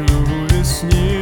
лишь весне.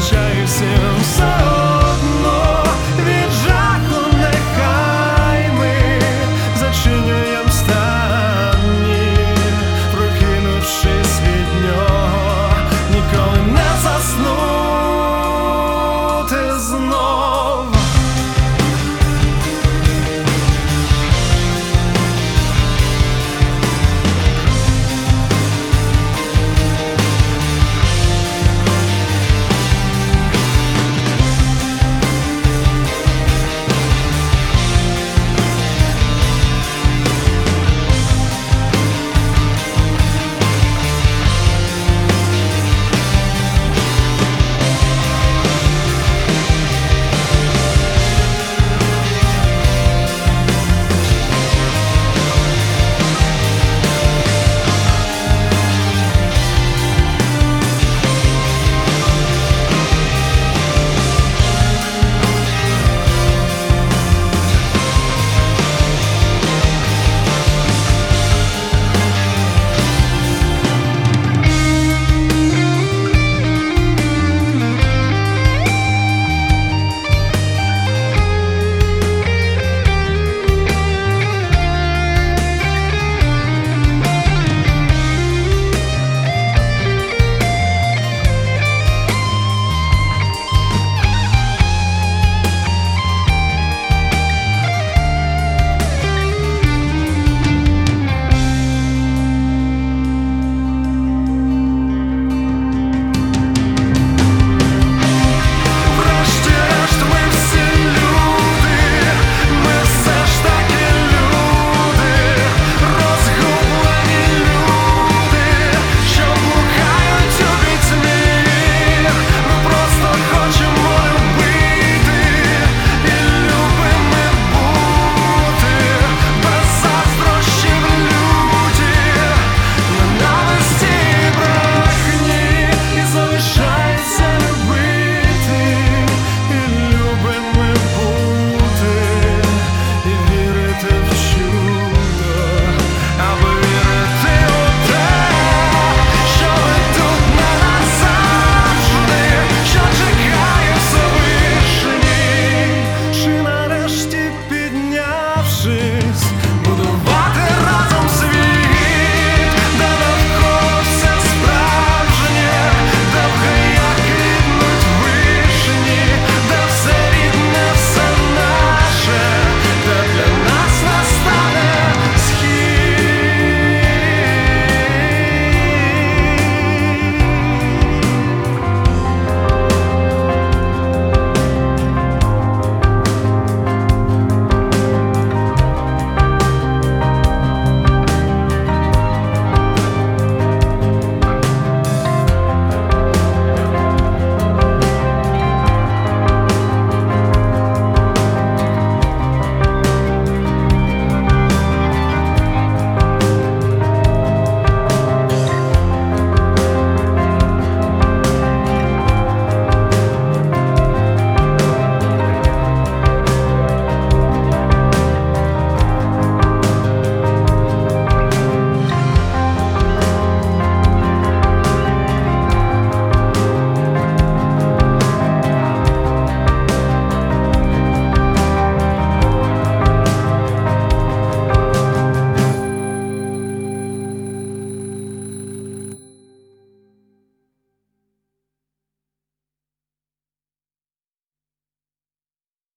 já é seu.